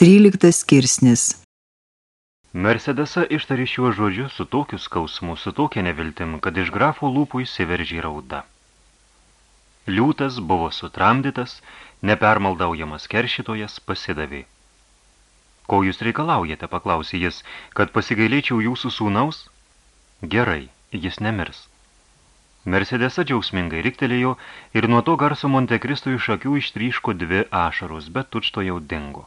13 skirsnis Mercedesa ištarė šiuo žodžiu su tokiu skausmu, su tokia neviltim, kad iš grafo lūpų įsiveržė rauda. Liūtas buvo sutramdytas, nepermaldaujamas keršitojas pasidavė. Ko jūs reikalaujate, paklausė jis, kad pasigailėčiau jūsų sūnaus? Gerai, jis nemirs. Mercedesa džiausmingai riktelėjo ir nuo to garso Montekristui iš akių ištryško dvi ašaros, bet tučto jau dingo.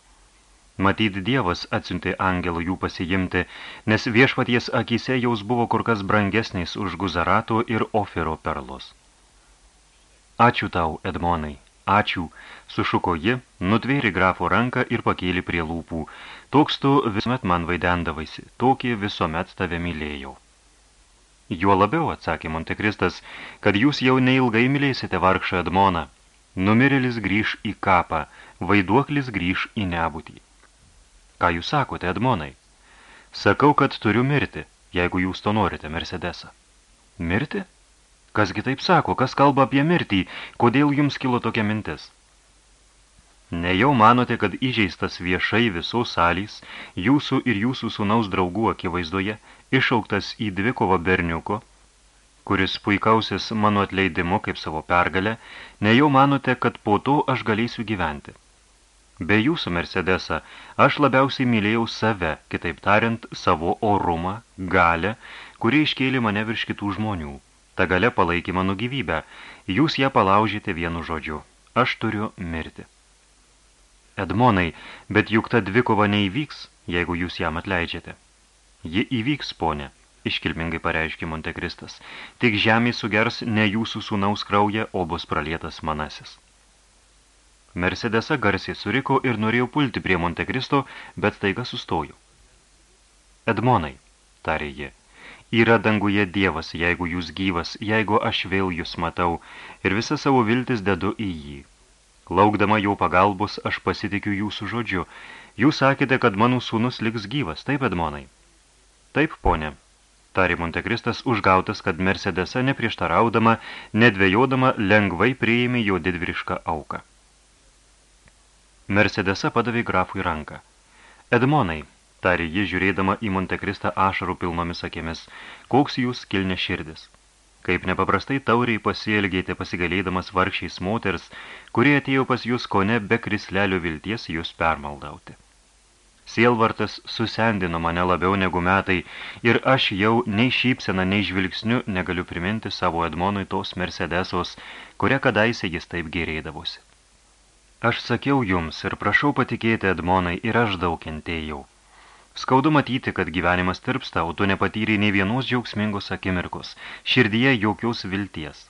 Matyt, Dievas atsiuntė angelų jų pasijimti, nes viešpaties akise jaus buvo kur kas brangesnis už Guzarato ir Ofiro perlus. Ačiū tau, Edmonai, ačiū, sušuko ji, nutvėri grafo ranką ir pakėlė prie lūpų. Toks tu visuomet man vaidendavaisi, tokį visuomet tave mylėjau. Juo labiau, atsakė Montekristas, kad jūs jau neilgai mylėsite vargšą Edmoną. Numirėlis grįž į kapą, vaiduoklis grįž į nebūtį. Ką jūs sakote, Edmonai? Sakau, kad turiu mirti, jeigu jūs to norite, Mercedesą. Mirti? Kasgi taip sako, kas kalba apie mirtį, kodėl jums kilo tokia mintis? Nejau manote, kad įžeistas viešai visos salys, jūsų ir jūsų sūnaus draugų akivaizdoje, išauktas į dvikovą berniuko, kuris puikausis mano atleidimu kaip savo pergalę, nejau manote, kad po to aš galėsiu gyventi. Be jūsų, Mercedesa, aš labiausiai mylėjau save, kitaip tariant, savo orumą, galę, kuri iškėlė mane virš kitų žmonių. Ta gale palaikė mano gyvybę. Jūs ją palaužėte vienu žodžiu. Aš turiu mirti. Edmonai, bet juk ta dvikova neįvyks, jeigu jūs jam atleidžiate. Ji įvyks, ponė, iškilmingai pareiškė Montekristas. Tik žemė sugers ne jūsų sūnaus kraują, o bus pralietas manasis. Mercedesa garsiai suriko ir norėjo pulti prie Montekristo, bet taiga sustojo. Edmonai, tarė ji, yra danguje Dievas, jeigu jūs gyvas, jeigu aš vėl jūs matau, ir visą savo viltis dedu į jį. Laukdama jau pagalbos, aš pasitikiu jūsų žodžiu. Jūs sakėte, kad mano sūnus liks gyvas, taip, Edmonai? Taip, ponė, tarė Montekristas, užgautas, kad Mercedesa neprieštaraudama, nedvėjodama, lengvai priėmė jo didvyrišką auką. Mercedesa padavė grafui ranką. Edmonai, tarė ji žiūrėdama į Montekristą ašarų pilnomis akėmis, koks jūs kilne širdis. Kaip nepaprastai tauriai pasielgėte pasigalėdamas vargšiais moters, kurie atėjo pas jūs kone be krislelio vilties jūs permaldauti. Sielvartas susendino mane labiau negu metai ir aš jau nei šypsena, nei žvilgsniu negaliu priminti savo Edmonui tos Mercedesos, kurią kadaise jis taip gerėdavosi. Aš sakiau jums ir prašau patikėti, Edmonai, ir aš daug kentėjau. Skaudu matyti, kad gyvenimas tirpsta, o tu nepatyrei nei vienos džiaugsmingos akimirkos, širdyje jokios vilties.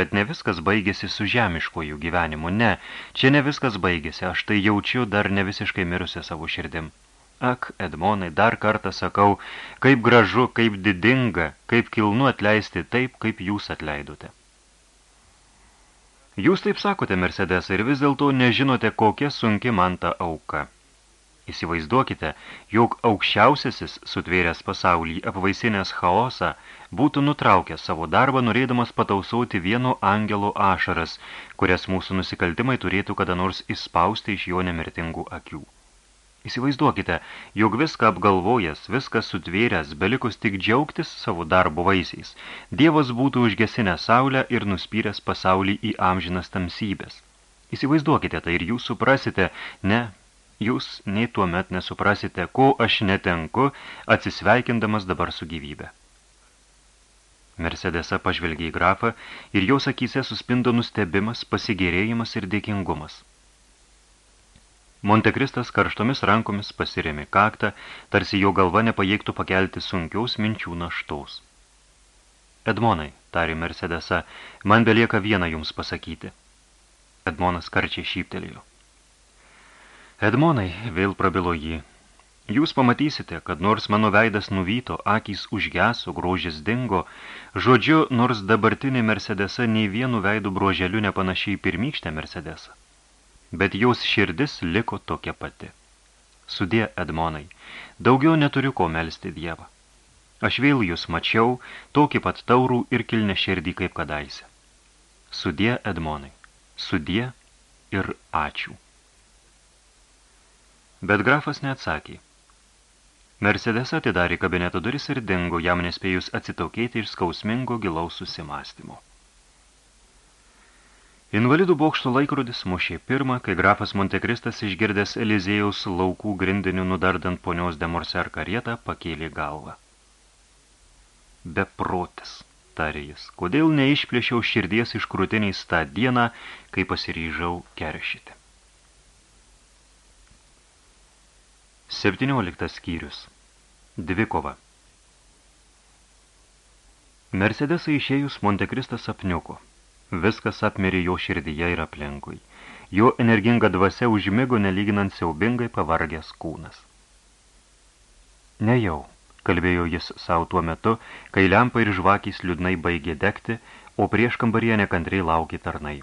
Bet ne viskas baigėsi su žemiškojų gyvenimu, ne, čia ne viskas baigėsi, aš tai jaučiu dar ne visiškai mirusią savo širdim. Ak, Edmonai, dar kartą sakau, kaip gražu, kaip didinga, kaip kilnu atleisti taip, kaip jūs atleidote. Jūs taip sakote, Mercedes, ir vis dėlto nežinote, kokia sunki man ta auka. Įsivaizduokite, jog aukščiausiasis sutvėręs pasaulį apvaisinęs chaosą būtų nutraukęs savo darbą, norėdamas patausauti vieno angelo ašaras, kurias mūsų nusikaltimai turėtų kada nors įspausti iš jo nemirtingų akių. Įsivaizduokite, jog viską apgalvojęs, viską sutvėręs, belikus tik džiaugtis savo darbo vaisiais, Dievas būtų užgesinę saulę ir nuspyręs pasaulį į amžinas tamsybės. Įsivaizduokite tai ir jūs suprasite, ne, jūs nei tuomet nesuprasite, ko aš netenku, atsisveikindamas dabar su gyvybe. Mercedesa pažvelgė į grafą ir jos akyse suspindo nustebimas, pasigėrėjimas ir dėkingumas. Montekristas karštomis rankomis pasirėmė kaktą, tarsi jo galva nepajėgtų pakelti sunkiaus minčių naštaus. Edmonai, tarė Mercedesa, man belieka vieną jums pasakyti. Edmonas karčiai šyptelėjo. Edmonai, vėl prabilo jį, jūs pamatysite, kad nors mano veidas nuvyto, akys užgeso, grožis dingo, žodžiu, nors dabartinė Mercedesa nei vienu veidų broželiu nepanašiai pirmykštė Mercedesa bet jos širdis liko tokia pati. Sudė, Edmonai, daugiau neturiu ko melsti Dievą. Aš vėl jūs mačiau, tokį pat taurų ir kilnę širdį kaip kadaise. Sudė, Edmonai, sudė ir ačiū. Bet grafas neatsakė. Mercedes atidarė kabineto duris ir dingo, jam nespėjus atsitokėti iš skausmingo gilaus susimastymo. Invalidų bokšto laikrodis mušė pirmą, kai grafas Montekristas išgirdęs Elizėjaus laukų grindinių nudardant ponios Demorser karietą pakėlė galvą. Beprotis, tarė jis, kodėl neišplėšiau širdies iš krūtiniais tą dieną, kai pasiryžau keršyti. 17 skyrius. Dvikova. Mercedesai išėjus Montekristas apniuko. Viskas apmirė jo širdyje ir aplinkui. Jo energinga dvasia užmigo nelyginant siaubingai pavargęs kūnas. Nejau, kalbėjo jis savo tuo metu, kai lempa ir žvakys liūdnai baigė degti, o prieš kambaryje nekantriai laukė tarnai.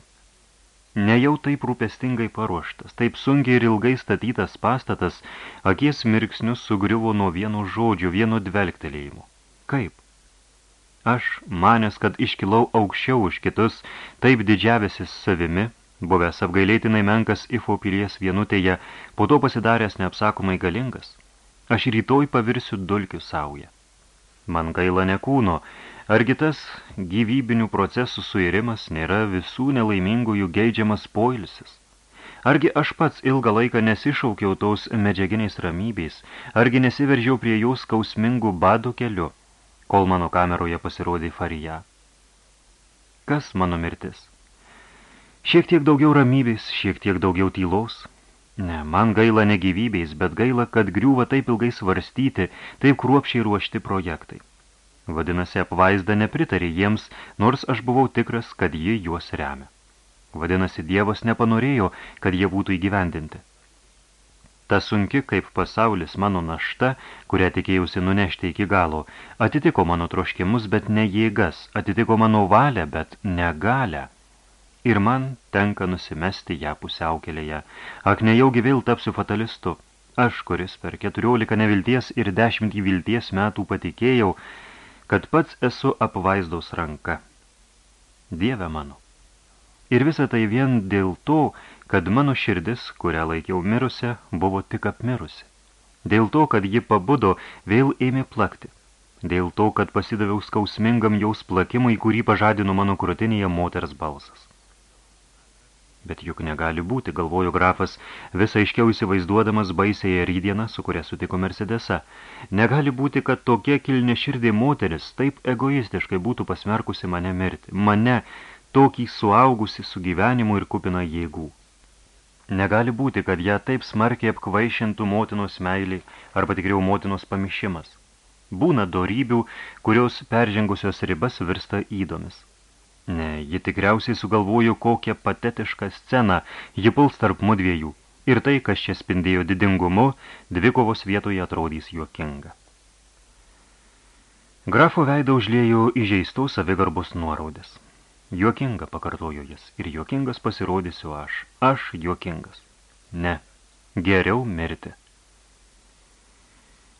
Nejau taip rūpestingai paruoštas, taip sunkiai ir ilgai statytas pastatas, akies mirksnius sugriuvo nuo vieno žodžio, vieno dvelgtelėjimo. Kaip? Aš, manęs, kad iškilau aukščiau už kitus, taip didžiavęsis savimi, buvęs apgailėtinai menkas Ifo pilies vienutėje, po to pasidaręs neapsakomai galingas, aš rytoj pavirsiu dulkių saują. Man gaila ne kūno, argi tas gyvybinių procesų suirimas nėra visų nelaimingųjų geidžiamas poilsis. Argi aš pats ilgą laiką nesišaukiau tos medžiaginiais ramybės, argi nesiveržiau prie jos skausmingų bado keliu, kol mano kameroje pasirodė Farija. Kas mano mirtis? Šiek tiek daugiau ramybės, šiek tiek daugiau tylos. Ne, man gaila ne gyvybės, bet gaila, kad griūva taip ilgai svarstyti, taip kruopšiai ruošti projektai. Vadinasi, apvaizda nepritarė jiems, nors aš buvau tikras, kad ji juos remia. Vadinasi, Dievas nepanorėjo, kad jie būtų įgyvendinti. Ta sunki kaip pasaulis mano našta, kurią tikėjausi nunešti iki galo, atitiko mano troškimus, bet ne jėgas, atitiko mano valią, bet negalę. Ir man tenka nusimesti ją pusiaukelėje. Ak, nejaugi vėl tapsiu fatalistu. Aš, kuris per keturiolika nevilties ir dešimtį vilties metų patikėjau, kad pats esu apvaizdaus ranka. Dieve mano. Ir visa tai vien dėl to, kad mano širdis, kurią laikiau mirusią, buvo tik apmirusi. Dėl to, kad ji pabudo, vėl ėmė plakti. Dėl to, kad pasidaviau skausmingam jaus plakimui, kurį pažadino mano krūtinėje moters balsas. Bet juk negali būti, galvojo grafas, visą aiškiau įsivaizduodamas baisėje rydieną, su kuria sutiko Mercedesa. Negali būti, kad tokia kilne širdė moteris taip egoistiškai būtų pasmerkusi mane mirti. Mane, tokį suaugusi su gyvenimu ir kupina jėgų. Negali būti, kad ją taip smarkiai apkvaišintų motinos meilį arba tikriau motinos pamišimas. Būna dorybių, kurios peržengusios ribas virsta įdomis. Ne, ji tikriausiai sugalvojo kokią patetišką sceną, ji puls tarp mudviejų. Ir tai, kas čia spindėjo didingumu, dvikovos vietoje atrodys juokinga. Grafo veidą užlėjo įžeistų savigarbos nuoraudės. Juokinga, pakartojo jis, ir juokingas pasirodysiu aš. Aš juokingas. Ne, geriau mirti.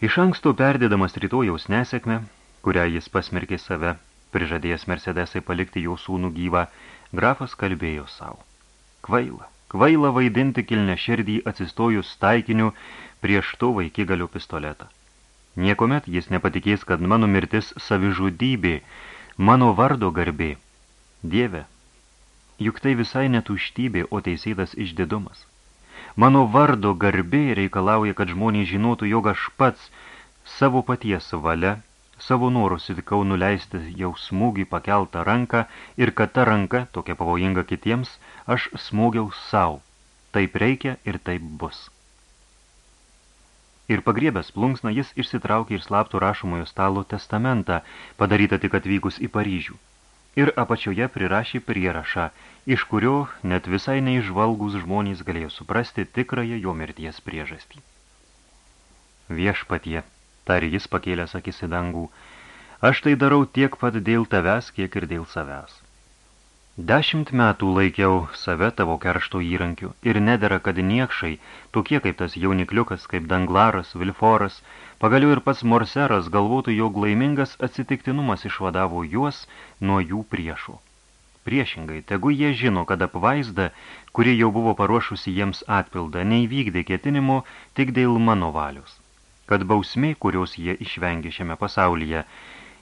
Iš anksto perdėdamas rytojaus nesėkmę, kurią jis pasmerkė save, prižadėjęs Mercedesai palikti jo sūnų gyvą, grafas kalbėjo savo. Kvaila, kvaila vaidinti kilnę širdį atsistojus taikiniu prieš to vaikigalio pistoletą. Niekomet jis nepatikės, kad mano mirtis savižudybė, mano vardo garbė, Dieve, juk tai visai netuštybė, o teisėtas išdidumas. Mano vardo garbė reikalauja, kad žmonės žinotų, jog aš pats savo paties valia, savo norų sutikau nuleisti jau smūgį pakeltą ranką ir kad ta ranka, tokia pavojinga kitiems, aš smūgiau savo. Taip reikia ir taip bus. Ir pagriebęs plunksną, jis išsitraukė ir slaptų rašomojo stalo testamentą, padarytą tik atvykus į Paryžių ir apačioje prirašė prierašą, iš kurio net visai neižvalgus žmonės galėjo suprasti tikrąją jo mirties priežastį. Viešpatie, tarė jis pakėlęs akis į dangų, aš tai darau tiek pat dėl tavęs, kiek ir dėl savęs. Dešimt metų laikiau save tavo keršto įrankiu ir nedera, kad niekšai, tokie kaip tas jaunikliukas, kaip Danglaras, Vilforas, Pagaliau ir pats Morseras galvotų, jog laimingas atsitiktinumas išvadavo juos nuo jų priešų. Priešingai, tegu jie žino, kad apvaizda, kuri jau buvo paruošusi jiems atpildą, neįvykdė ketinimo tik dėl mano valios. Kad bausmė, kurios jie išvengė šiame pasaulyje,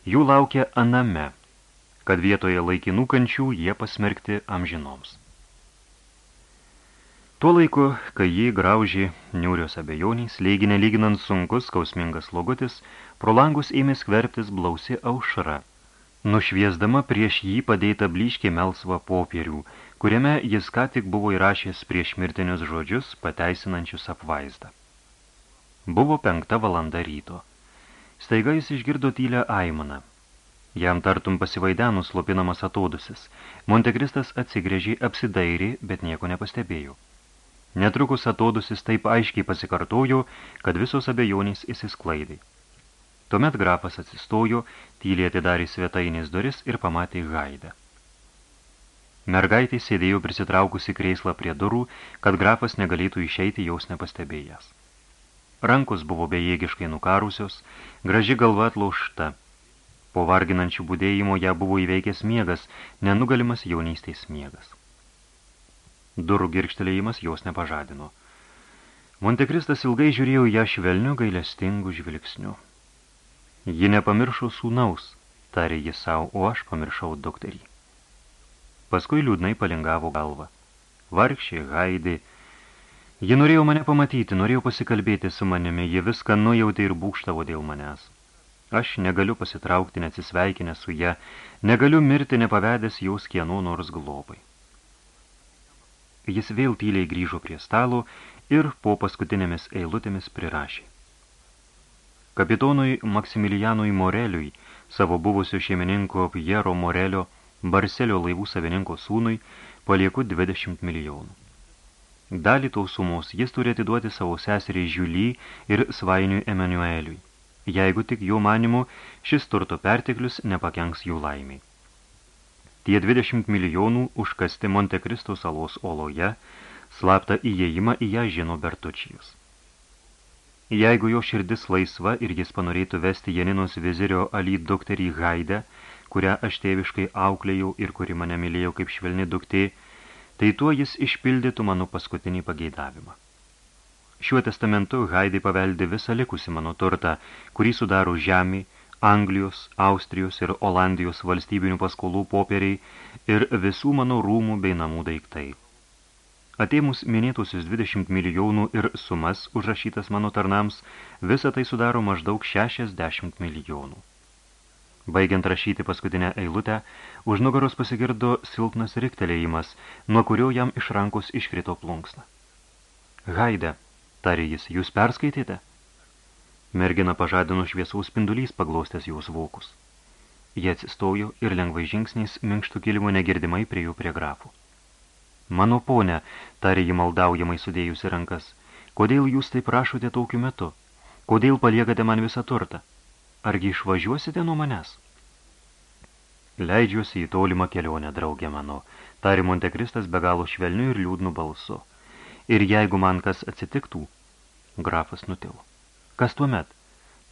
jų laukia aname, kad vietoje laikinų kančių jie pasmerkti amžinoms. Tuo laiku, kai jį graužė niūrios abejonys, lyginė lyginant sunkus, skausmingas logotis, pro langus ėmė skverbtis blausi aušra, nušviesdama prieš jį padėtą blyškį melsvą popierių, kuriame jis ką tik buvo įrašęs prieš mirtinius žodžius, pateisinančius apvaizdą. Buvo penkta valanda ryto. Staiga jis išgirdo tylę aimaną. Jam tartum pasivaidenus lopinamas atodusis. Montekristas atsigrėžė, apsidairė, bet nieko nepastebėjo. Netrukus atodusis taip aiškiai pasikartojo, kad visos abejonės įsisklaidė. Tuomet grafas atsistojo, tyliai atidarė svetainės duris ir pamatė Haidą. Mergaitė sėdėjo prisitraukusi kreislą prie durų, kad grafas negalėtų išeiti jaus nepastebėjęs. Rankos buvo bejėgiškai nukarusios, graži galva atlaužta. Po varginančių būdėjimo ją buvo įveikęs miegas, nenugalimas jaunystės miegas. Durų girkštelėjimas jos nepažadino. Montekristas ilgai žiūrėjo ją švelniu gailestingu žvilgsniu. Ji nepamiršo sūnaus, tarė jis savo, o aš pamiršau dukterį. Paskui liūdnai palingavo galvą. Vargšė, haidė. Ji norėjo mane pamatyti, norėjo pasikalbėti su manimi, ji viską nujautė ir būkštavo dėl manęs. Aš negaliu pasitraukti, neatsisveikinę su ją, negaliu mirti nepavedęs jaus kieno nors globai. Jis vėl tyliai grįžo prie stalo ir po paskutinėmis eilutėmis prirašė. Kapitonui Maksimilianui Moreliui, savo buvusio šeimininko Piero Morelio, Barselio laivų savininko sūnui, palieku 20 milijonų. Dalį tos sumos jis turi atiduoti savo seseriai Žiuly ir svainiui Emanueliui, jeigu tik jų manimu šis turto perteklius nepakenks jų laimiai. Tie 20 milijonų užkasti Montekristo salos oloje, slaptą įėjimą į ją žino Bertučijus. Jeigu jo širdis laisva ir jis panorėtų vesti Janinos vizirio Ali dukterį Haidę, kurią aš tėviškai auklėjau ir kuri mane mylėjau kaip švelni duktė, tai tuo jis išpildytų mano paskutinį pageidavimą. Šiuo testamentu Haidai paveldi visą likusi mano turtą, kurį sudaro žemė, Anglijos, Austrijos ir Olandijos valstybinių paskolų popieriai ir visų mano rūmų bei namų daiktai. Atėmus minėtusius 20 milijonų ir sumas užrašytas mano tarnams, visą tai sudaro maždaug 60 milijonų. Baigiant rašyti paskutinę eilutę, už nugaros pasigirdo silpnas riktelėjimas, nuo kurio jam iš rankos iškrito plunksna. Haide, tarė jis, jūs perskaitėte? Mergina pažadino šviesaus spindulys paglostęs jos vokus. Jie atsistojo ir lengvai žingsniais minkštų kilimų negirdimai prie jų prie grafų. Mano ponė, tarė jį maldaujamai sudėjusi rankas, kodėl jūs taip prašote tokiu metu? Kodėl paliekate man visą turtą? Argi išvažiuosite nuo manęs? Leidžiuosi į tolimą kelionę, draugė mano, tarė Montekristas be galo švelniu ir liūdnu balsu. Ir jeigu man kas atsitiktų, grafas nutilo. Kas tuomet?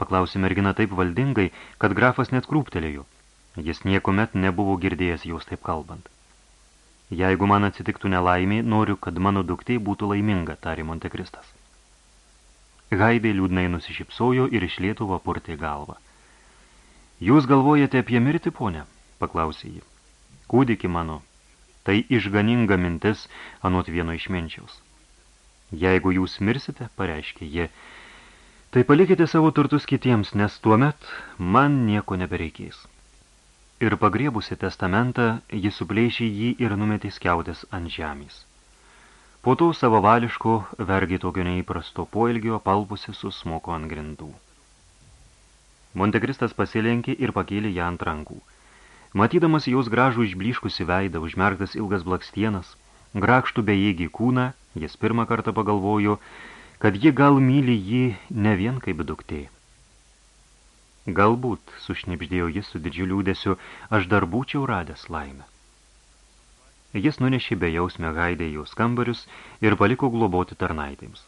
Paklausė mergina taip valdingai, kad grafas net krūptelėjo. Jis niekuomet nebuvo girdėjęs jos taip kalbant. Jeigu man atsitiktų nelaimė, noriu, kad mano duktė būtų laiminga, tarė Montekristas. Haidai liūdnai nusišypsojo ir iš Lietuvo purtė galvą. Jūs galvojate apie mirtį, ponė? paklausė ji. Kūdiki mano, tai išganinga mintis anot vieno išminčiaus. Jeigu jūs mirsite, pareiškė jie, Tai palikite savo turtus kitiems, nes tuomet man nieko nebereikės. Ir pagriebusi testamentą, jis supleišė jį ir numetė skiautės ant žemės. Po to savavališko, vergi tokio neįprasto poilgio, palpusi susmoko ant grindų. Montekristas pasilenkė ir pakėlė ją ant rankų. Matydamas jos gražų išbliškusi veidą, užmerktas ilgas blakstienas, grakštų bejėgį kūną, jis pirmą kartą pagalvojo, kad ji gal myli jį ne vien kaip duktė. Galbūt, sušnipždėjo jis su didžiuliu liūdėsiu, aš dar būčiau radęs laimę. Jis nunešė be jausmę Haidę jos kambarius ir paliko globoti tarnaitėms.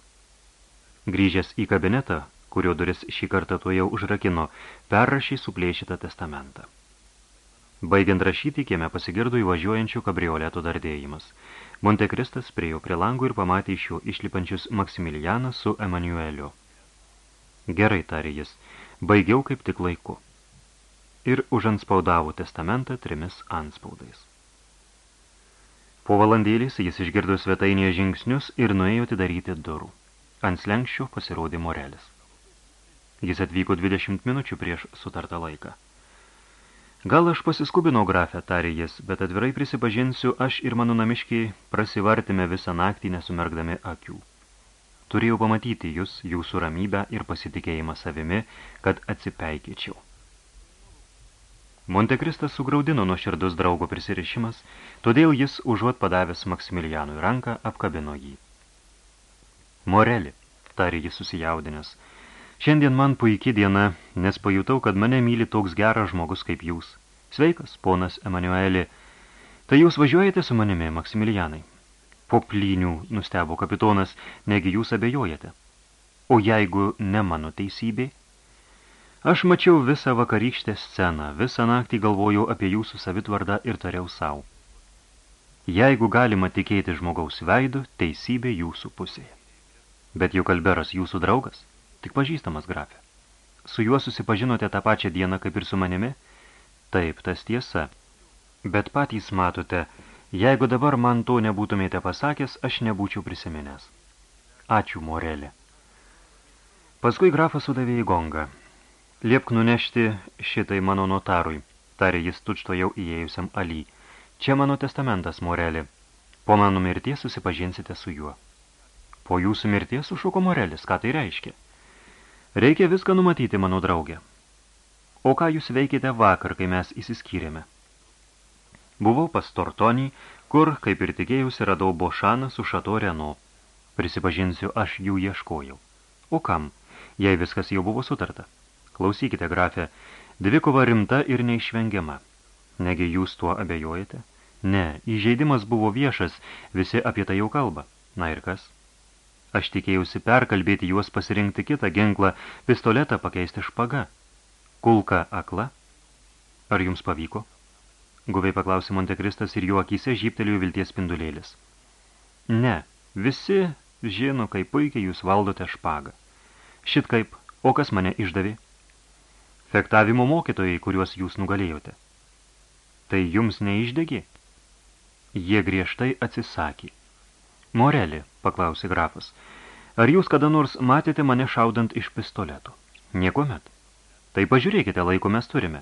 Grįžęs į kabinetą, kurio duris šį kartą to jau užrakino, perrašė suplėšytą testamentą. Baigiant rašyti, kieme pasigirdo įvažiuojančių kabrioletų dardėjimas. Montekristas priejo prie langų ir pamatė iš jo išlipančius Maksimilianą su Emanueliu. Gerai, tarė jis, baigiau kaip tik laiku. Ir užanspaudavo testamentą trimis anspaudais. Po valandėlės jis išgirdo svetainėje žingsnius ir nuėjo atidaryti durų. Ant slenkščio pasirodė Morelis. Jis atvyko 20 minučių prieš sutartą laiką. Gal aš pasiskubinau grafę, tarė jis, bet atvirai prisipažinsiu, aš ir mano namiškiai prasivartime visą naktį nesumergdami akių. Turėjau pamatyti jūs, jūsų ramybę ir pasitikėjimą savimi, kad atsipeikėčiau. Montekristas sugraudino nuo širdus draugo prisirišimas, todėl jis, užuot padavęs Maksimilianui ranką, apkabino jį. Moreli, tarė jis susijaudinęs, šiandien man puikiai diena, nes pajutau, kad mane myli toks geras žmogus kaip jūs. Sveikas, ponas Emanueli. Tai jūs važiuojate su manimi, Maksimilianai? Po plynių nustebo kapitonas, negi jūs abejojate. O jeigu ne mano teisybė, Aš mačiau visą vakarykštę sceną, visą naktį galvojau apie jūsų savitvardą ir tariau savo. Jeigu galima tikėti žmogaus veidu, teisybė jūsų pusėje. Bet jau kalberas jūsų draugas, tik pažįstamas grafė. Su juo susipažinote tą pačią dieną kaip ir su manimi? Taip, tas tiesa. Bet patys matote, jeigu dabar man to nebūtumėte pasakęs, aš nebūčiau prisiminęs. Ačiū, Morelė. Paskui grafas sudavė į gongą. Liepk nunešti šitai mano notarui, tarė jis tučto jau įėjusiam Ali. Čia mano testamentas, Morelė. Po mano mirties susipažinsite su juo. Po jūsų mirties sušuko Morelis, ką tai reiškia? Reikia viską numatyti, mano draugė. O ką jūs veikite vakar, kai mes įsiskyrėme? Buvau pas Tortonį, kur, kaip ir tikėjusi, radau Bošaną su Šato Reno. Prisipažinsiu, aš jų ieškojau. O kam, jei viskas jau buvo sutarta? Klausykite, grafė, dvikova rimta ir neišvengiama. Negi jūs tuo abejojate? Ne, įžeidimas buvo viešas, visi apie tai jau kalba. Na ir kas? Aš tikėjausi perkalbėti juos pasirinkti kitą ginklą, pistoletą pakeisti špaga. Kulka akla? Ar jums pavyko? Guviai paklausė Montekristas ir jų akise žyptelėjo vilties spindulėlis. Ne, visi žino, kaip puikiai jūs valdote špagą. Šit kaip, o kas mane išdavė? fektavimo mokytojai, kuriuos jūs nugalėjote. Tai jums neišdegi? Jie griežtai atsisakė. Morelį, paklausė grafas, ar jūs kada nors matėte mane šaudant iš pistoletų? Niekuomet. Tai pažiūrėkite, laiko mes turime.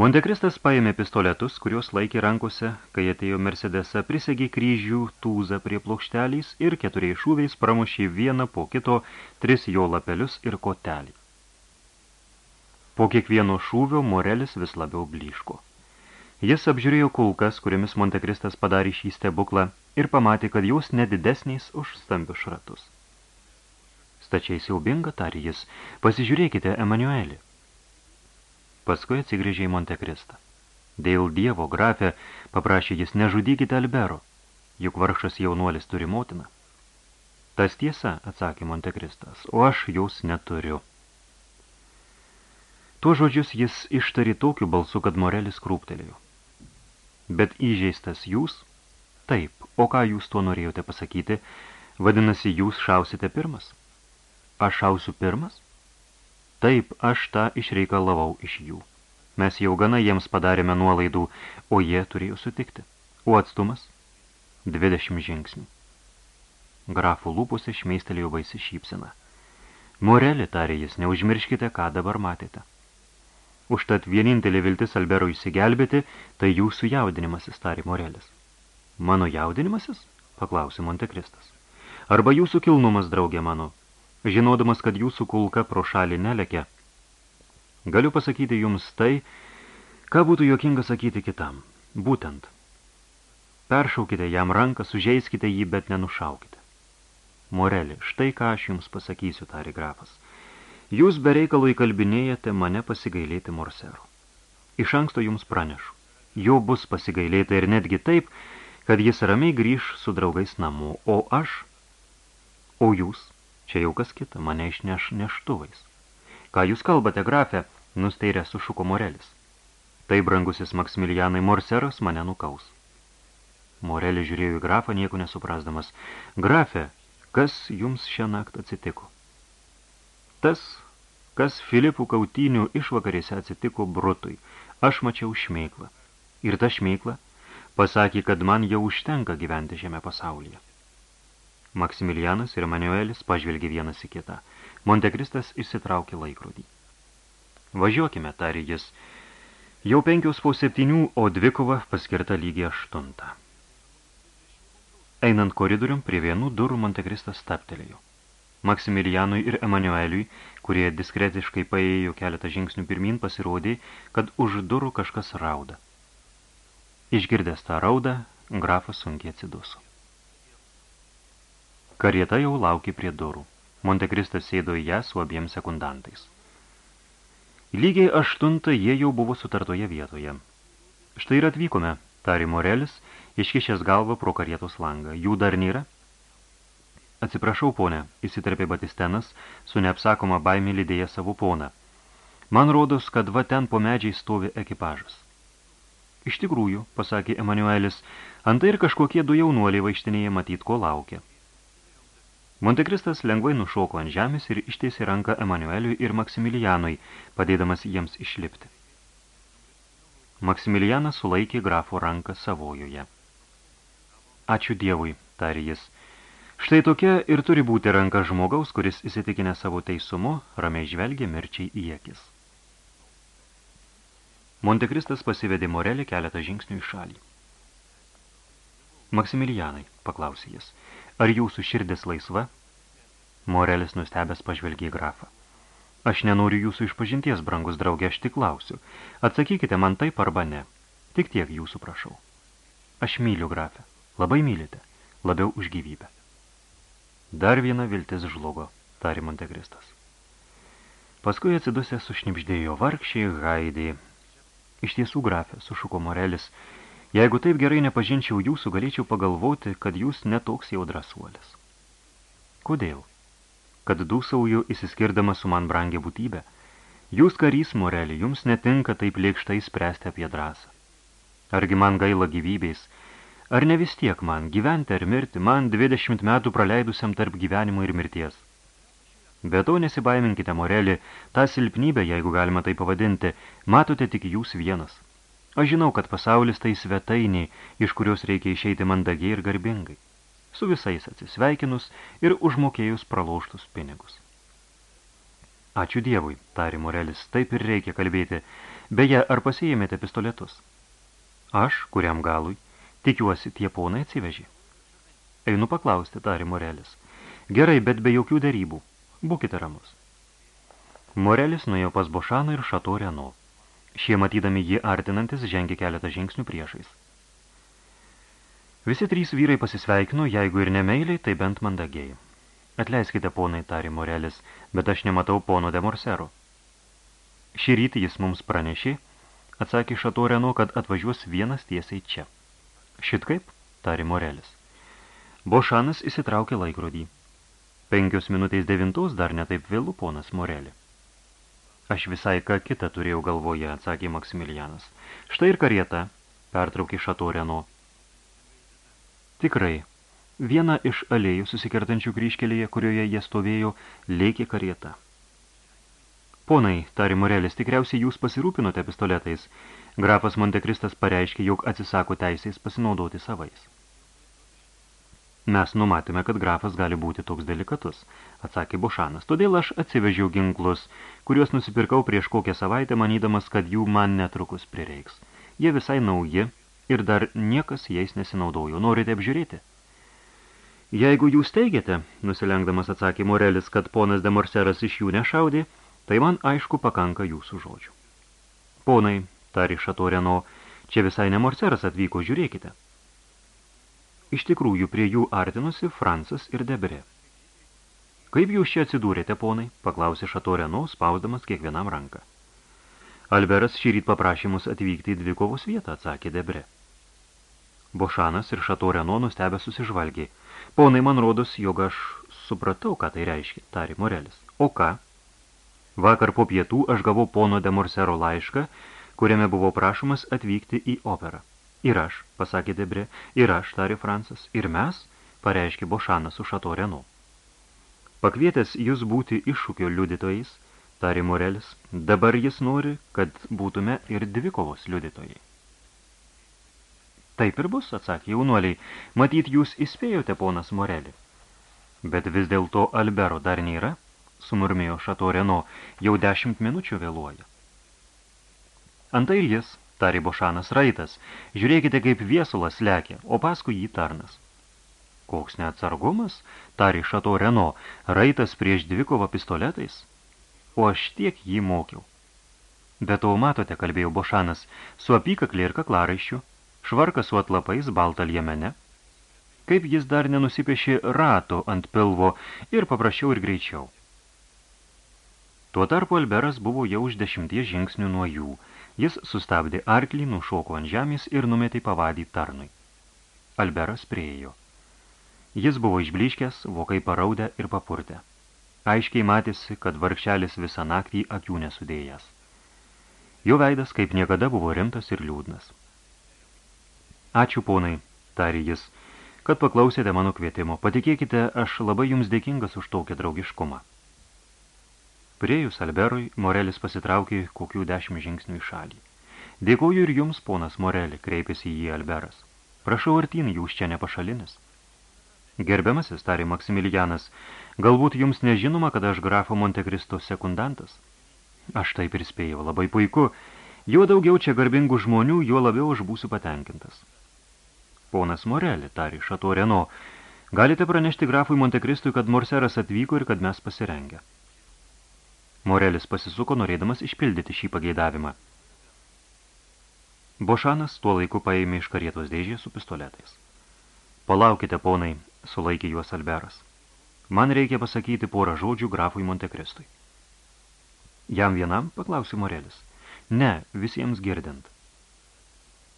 Montekristas paėmė pistoletus, kuriuos laikė rankose, kai atėjo Mercedesa, prisegė kryžių tūzą prie plokštelės ir keturiais šūviais pramušė vieną po kito tris jo lapelius ir kotelį. Po kiekvieno šūvio Morelis vis labiau blyško. Jis apžiūrėjo kulkas, kuriamis Montekristas padarė šį stebuklą ir pamatė, kad jos nedidesniais už stambius šratus. Stačiai siaubinga, tarė jis, pasižiūrėkite Emanuelį. Paskui atsigrėžė į Montekristą. Dėl dievo grafė paprašė jis, nežudykite Albero, juk vargšas jaunuolis turi motiną. Tas tiesa, atsakė Montekristas, o aš jos neturiu. Tuo žodžius jis ištari tokiu balsu, kad Morelis krūptelėjo. Bet įžeistas jūs? Taip, o ką jūs tuo norėjote pasakyti? Vadinasi, jūs šausite pirmas? Aš šausiu pirmas? Taip, aš tą išreikalavau iš jų. Mes jau gana jiems padarėme nuolaidų, o jie turėjo sutikti. O atstumas? 20 žingsnių. Grafų lūpose šmeistelėjo baisi šypsina. Morelį, tarė jis, neužmirškite, ką dabar matėte. Užtat vienintelė viltis Albero įsigelbėti, tai jūsų jaudinimasis, tarė Morelis. Mano jaudinimasis? paklausė Montekristas. Arba jūsų kilnumas, draugė mano, žinodamas, kad jūsų kulka pro šalį nelekia. Galiu pasakyti jums tai, ką būtų jokinga sakyti kitam. Būtent. Peršaukite jam ranką, sužeiskite jį, bet nenušaukite. Moreli, štai ką aš jums pasakysiu, tarė grafas. Jūs bereikalo įkalbinėjate mane pasigailėti Morsero. Iš anksto jums pranešu. Jo bus pasigailėta ir netgi taip, kad jis ramiai grįž su draugais namo, o aš... O jūs, čia jau kas kita, mane išneš neštuvais. Ką jūs kalbate, grafė, nusteirė sušuko Morelis. Tai, brangusis Maksimilianai, Morseras mane nukaus. Morelė žiūrėjo į grafą, nieko nesuprasdamas. Grafe, kas jums šią naktą atsitiko? Tas, kas Filipų kautynių išvakarėse atsitiko Brutui. Aš mačiau šmeiklą. Ir ta šmeikla pasakė, kad man jau užtenka gyventi šiame pasaulyje. Maksimilianas ir Emanuelis pažvelgė vienas į kitą. Montekristas išsitraukė laikrodį. Važiuokime, tarė jis. Jau penkios po septynių, o dvikova paskirta lygiai aštuntą. Einant koridorium prie vienų durų Montekristas staptelėjo. Maksimilianui ir Emanueliui, kurie diskretiškai paėjo keletą žingsnių pirmin, pasirodė, kad už durų kažkas rauda. Išgirdęs tą raudą, grafas sunkiai atsiduso. Karieta jau laukė prie durų. Montekristas sėdo į ją su abiem sekundantais. Lygiai aštuntą jie jau buvo sutartoje vietoje. Štai ir atvykome, tari Morelis, iškišęs galvą pro karietos langą. Jų dar nėra? Atsiprašau, ponė, įsiterpė Batistenas, su neapsakoma baimė lydėję savo poną. Man rodos, kad va ten po medžiai stovi ekipažas. Iš tikrųjų, pasakė Emanuelis, antai ir kažkokie du jaunuoliai vaikštinėje matyt, ko laukia. Montekristas lengvai nušoko ant žemės ir ištiesė ranką Emanueliui ir Maksimilianui, padėdamas jiems išlipti. Maksimilianas sulaikė grafo ranką savojoje. Ačiū Dievui, tarė jis. Štai tokia ir turi būti ranka žmogaus, kuris įsitikinę savo teisumu, ramiai žvelgia mirčiai į akis. Montekristas pasivedė Morelį keletą žingsnių į šalį. Maksimilianai, paklausė jis, ar jūsų širdis laisva? Morelis nustebęs pažvelgė į grafą. Aš nenoriu jūsų išpažinties, brangus draugė, aš tik klausiu. Atsakykite man taip arba ne. Tik tiek jūsų prašau. Aš myliu grafę. Labai mylite. Labiau už gyvybę. Dar viena viltis žlugo, tari Montekristas. Paskui atsidusė sušnipždėjo vargšiai Haidį, Iš tiesų, grafė, sušuko Morelis, jeigu taip gerai nepažinčiau jūsų, galėčiau pagalvoti, kad jūs netoks jau drąsuolis. Kodėl? Kad dūsauju įsiskirdama su man brangia būtybė. Jūs karys, Morelį, jums netinka taip lėkštai spręsti apie drąsą. Argi man gaila gyvybės, ar ne vis tiek man, gyventi ar mirti, man 20 metų praleidusiam tarp gyvenimo ir mirties. Be to nesibaiminkite, Morelį, tą silpnybę, jeigu galima tai pavadinti, matote tik jūs vienas. Aš žinau, kad pasaulis tai svetainiai, iš kurios reikia išeiti mandagiai ir garbingai. Su visais atsisveikinus ir užmokėjus pralauštus pinigus. Ačiū Dievui, tari Morelis, taip ir reikia kalbėti. Beje, ar pasijėmėte pistoletus? Aš, kuriam galui, tikiuosi, tie ponai atsivežė. Einu paklausti, tari Morelis. Gerai, bet be jokių darybų. Būkite ramus. Morelis nuėjo pas Bošaną ir Šato Reno. Šie matydami jį artinantis žengė keletą žingsnių priešais. Visi trys vyrai pasisveikino, jeigu ir nemeiliai, tai bent mandagiai. Atleiskite, ponai, tari Morelis, bet aš nematau pono de Morsero. Šį rytį jis mums pranešė, atsakė Šato Reno, kad atvažiuos vienas tiesiai čia. Šit kaip, tari Morelis. Bošanas įsitraukė laikrodį. Penkios minutės devintos dar netaip vėlų, ponas Morelį. Aš visai ką kitą turėjau galvoje, atsakė Maksimilianas. Štai ir karieta, pertraukė Šato Reno. Tikrai, viena iš alėjų susikertančių kryškelėje, kurioje jie stovėjo, lėkė karieta. Ponai, tari Morelis, tikriausiai jūs pasirūpinote pistoletais. Grafas Montekristas pareiškė, jog atsisako teisės pasinaudoti savais. Mes numatėme, kad grafas gali būti toks delikatus, atsakė Bošanas. Todėl aš atsivežiau ginklus, kuriuos nusipirkau prieš kokią savaitę, manydamas, kad jų man netrukus prireiks. Jie visai nauji ir dar niekas jais nesinaudojo. Norite apžiūrėti? Jeigu jūs teigiate, nusilenkdamas atsakė Morelis, kad ponas de Morseras iš jų nešaudė, tai man aišku pakanka jūsų žodžių. Ponai, tari Šatoreno, čia visai ne Morseras atvyko, žiūrėkite. Iš tikrųjų, prie jų artinusi Francas ir Debre. Kaip jūs čia atsidūrėte, ponai? paklausė Šatoreno, spausdamas kiekvienam ranką. Alberas šį ryt paprašymus atvykti į dvikovos vietą, atsakė Debre. Bošanas ir Šatoreno nustebę susižvalgė. Ponai, man rodos, jog aš supratau, ką tai reiškia, tari Morelis. O ką? Vakar po pietų aš gavau pono de Morsero laišką, kuriame buvo prašomas atvykti į operą. Ir aš, pasakė Debre, ir aš, tarė Fransas, ir mes, pareiškė Bošanas su Šato Renu. Pakvietęs jūs būti iššūkio liudytojais, tarė Morelis, dabar jis nori, kad būtume ir dvikovos liudytojai. Taip ir bus, atsakė jaunuoliai, matyt, jūs įspėjote ponas Morelį. Bet vis dėlto Albero dar nėra, sumurmėjo Šato Reno, jau dešimt minučių vėluoja. Antai jis, tarė Bošanas raitas, žiūrėkite, kaip viesulas lekia, o paskui jį tarnas. Koks neatsargumas, tarė Šato Reno, raitas prieš dvikovą pistoletais, o aš tiek jį mokiau. Be to, matote, kalbėjo Bošanas, su apykaklė ir kaklaraiščiu, švarkas su atlapais baltą liemene, kaip jis dar nenusipiešė rato ant pilvo ir paprasčiau ir greičiau. Tuo tarpu Alberas buvo jau už dešimties žingsnių nuo jų. Jis sustabdė arklį, nušoko ant žemės ir numetė pavadį tarnui. Alberas priejo. Jis buvo išbliškęs, vokai paraudę ir papurtę. Aiškiai matėsi, kad vargšelis visą naktį akių nesudėjęs. Jo veidas kaip niekada buvo rimtas ir liūdnas. Ačiū, ponai, tarė jis, kad paklausėte mano kvietimo. Patikėkite, aš labai jums dėkingas už tokią draugiškumą. Priejus Alberui, Morelis pasitraukė kokių dešimt žingsnių į šalį. Dėkoju ir jums, ponas Moreli, kreipėsi į jį Alberas. Prašau artin, jūs čia nepašalinis. Gerbiamasis, tarė Maksimilianas, galbūt jums nežinoma, kad aš grafo Montekristo sekundantas? Aš taip ir spėjau, labai puiku. Jo daugiau čia garbingų žmonių, juo labiau aš būsiu patenkintas. Ponas Moreli, tarė Šato Reno, galite pranešti grafui Montekristui, kad Morseras atvyko ir kad mes pasirengę. Morelis pasisuko, norėdamas išpildyti šį pageidavimą. Bošanas tuo laiku paėmė iš karietos dėžės su pistoletais. Palaukite, ponai, sulaikė juos Alberas. Man reikia pasakyti porą žodžių grafui Montekristui. Jam vienam, paklausė Morelis. Ne, visiems girdint.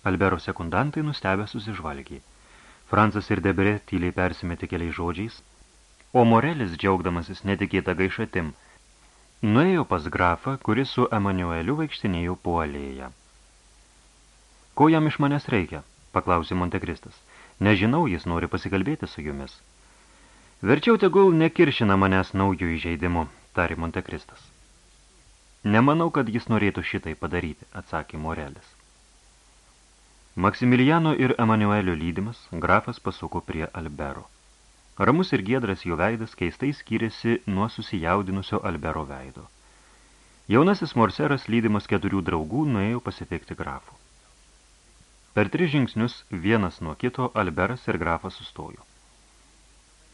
Albero sekundantai nustebę susižvalgė. Francas ir Debre tyliai persimetė keliais žodžiais, o Morelis, džiaugdamasis netikėta gaišatim, Nuėjo pas grafą, kuris su Emanueliu vaikštinėjo po alėją. Ko jam iš manęs reikia? paklausė Montekristas. Nežinau, jis nori pasikalbėti su jumis. Verčiau tegul nekiršina manęs naujų įžeidimu, tarė Montekristas. Nemanau, kad jis norėtų šitai padaryti, atsakė Morelis. Maksimiliano ir Emanuelio lydimas grafas pasuko prie Albero. Ramus ir giedras jo veidas keistai skyrėsi nuo susijaudinusio Albero veido. Jaunasis morseras lydimas keturių draugų nuėjo pasitikti grafų. Per tris žingsnius vienas nuo kito Alberas ir grafas sustojo.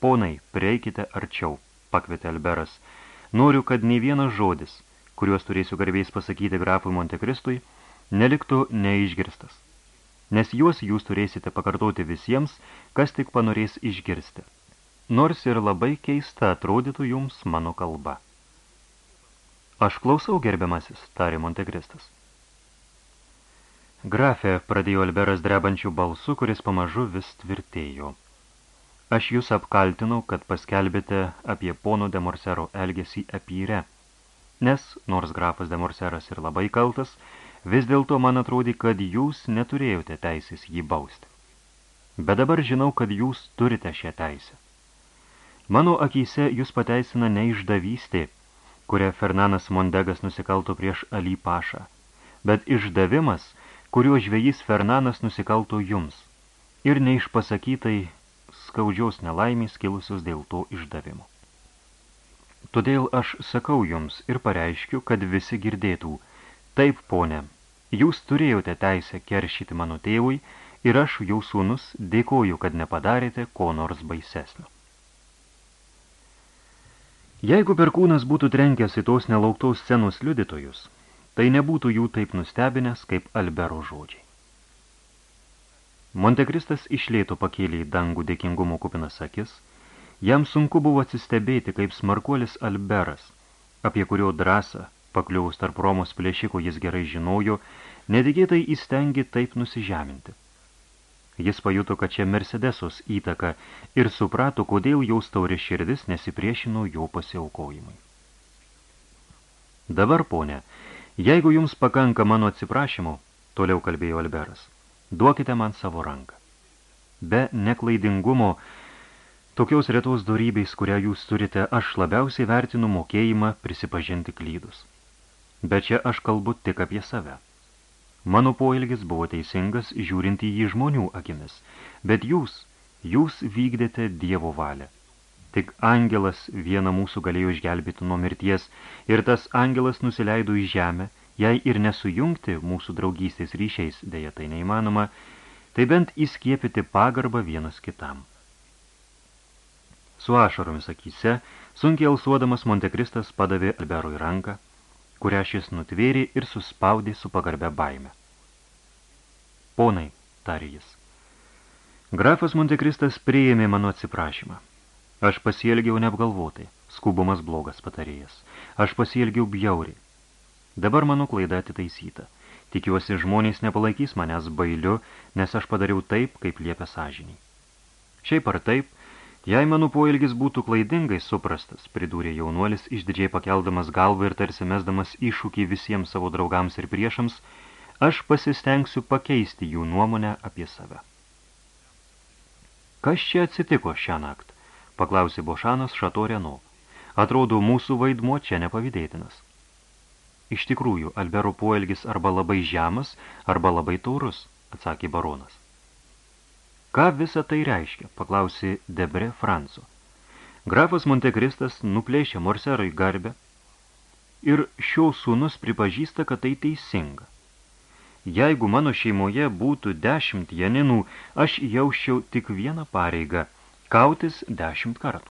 Ponai, prieikite arčiau, pakvietė Alberas. Noriu, kad nei vienas žodis, kuriuos turėsiu garbiais pasakyti grafui Montekristui, neliktų neišgirstas. Nes juos jūs turėsite pakartoti visiems, kas tik panorės išgirsti nors ir labai keista atrodytų jums mano kalba. Aš klausau, gerbiamasis, tarė Montekristas. Grafė, pradėjo Alberas drebančių balsų, kuris pamažu vis tvirtėjo. Aš jūs apkaltinau, kad paskelbėte apie pono de Morsero elgesį apyre, nes, nors grafas de Morseras ir labai kaltas, vis dėlto man atrodė, kad jūs neturėjote teisės jį bausti. Bet dabar žinau, kad jūs turite šią teisę. Mano akyse jūs pateisina neišdavystė, kurią Fernanas Mondegas nusikalto prieš Ali Pašą, bet išdavimas, kuriuo žvejys Fernanas nusikalto jums, ir neišpasakytai skaudžiaus nelaimės kilusios dėl to išdavimo. Todėl aš sakau jums ir pareiškiu, kad visi girdėtų, taip, ponė, jūs turėjote teisę keršyti mano tėvui ir aš, jau sūnus, dėkoju, kad nepadarėte ko nors baisesnio. Jeigu perkūnas būtų trenkęs į tos nelauktos scenos liudytojus, tai nebūtų jų taip nustebinęs kaip Albero žodžiai. Montekristas išlėto pakėlė į dangų dėkingumo kupinas akis, jam sunku buvo atsistebėti kaip smarkuolis Alberas, apie kurio drąsą, pakliuvus tarp Romos plėšiko jis gerai žinojo, netikėtai įstengi taip nusižeminti. Jis pajuto, kad čia Mercedesos įtaka ir suprato, kodėl jau stauri širdis nesipriešino jo pasiaukojimui. Dabar, ponė, Jeigu jums pakanka mano atsiprašymų, toliau kalbėjo Alberas, duokite man savo ranką. Be neklaidingumo, tokios retos dorybės, kurią jūs turite, aš labiausiai vertinu mokėjimą prisipažinti klydus. Bet čia aš kalbu tik apie save. Mano poilgis buvo teisingas, žiūrint į jį žmonių akimis, bet jūs, jūs vykdėte Dievo valią. Tik angelas vieną mūsų galėjo išgelbėti nuo mirties, ir tas angelas nusileido į žemę, jei ir nesujungti mūsų draugystės ryšiais, dėja tai neįmanoma, tai bent įskiepyti pagarbą vienas kitam. Su ašaromis akyse, sunkiai alsuodamas Montekristas padavė Alberui ranką, kurią šis nutvėrė ir suspaudė su pagarbę baime. Ponai, tarė jis, grafas Montekristas priėmė mano atsiprašymą. Aš pasielgiau neapgalvotai, skubumas blogas patarėjas. Aš pasielgiau bjauriai. Dabar mano klaida atitaisyta. Tikiuosi, žmonės nepalaikys manęs bailiu, nes aš padariau taip, kaip liepia sąžiniai. Šiaip ar taip, jei mano poelgis būtų klaidingai suprastas, pridūrė jaunuolis, išdidžiai pakeldamas galvą ir tarsi mesdamas iššūkį visiems savo draugams ir priešams, aš pasistengsiu pakeisti jų nuomonę apie save. Kas čia atsitiko šią naktą? paklausė Bošanas Šato Reno. Atrodo, mūsų vaidmuo čia nepavydėtinas. Iš tikrųjų, Albero poelgis arba labai žemas, arba labai taurus, atsakė baronas. Ką visa tai reiškia, paklausė Debre Franco. Grafas Montekristas nuplėšė Morserui garbę ir šio sūnus pripažįsta, kad tai teisinga. Jeigu mano šeimoje būtų dešimt janinų, aš jausčiau tik vieną pareigą – kautis dešimt kartų.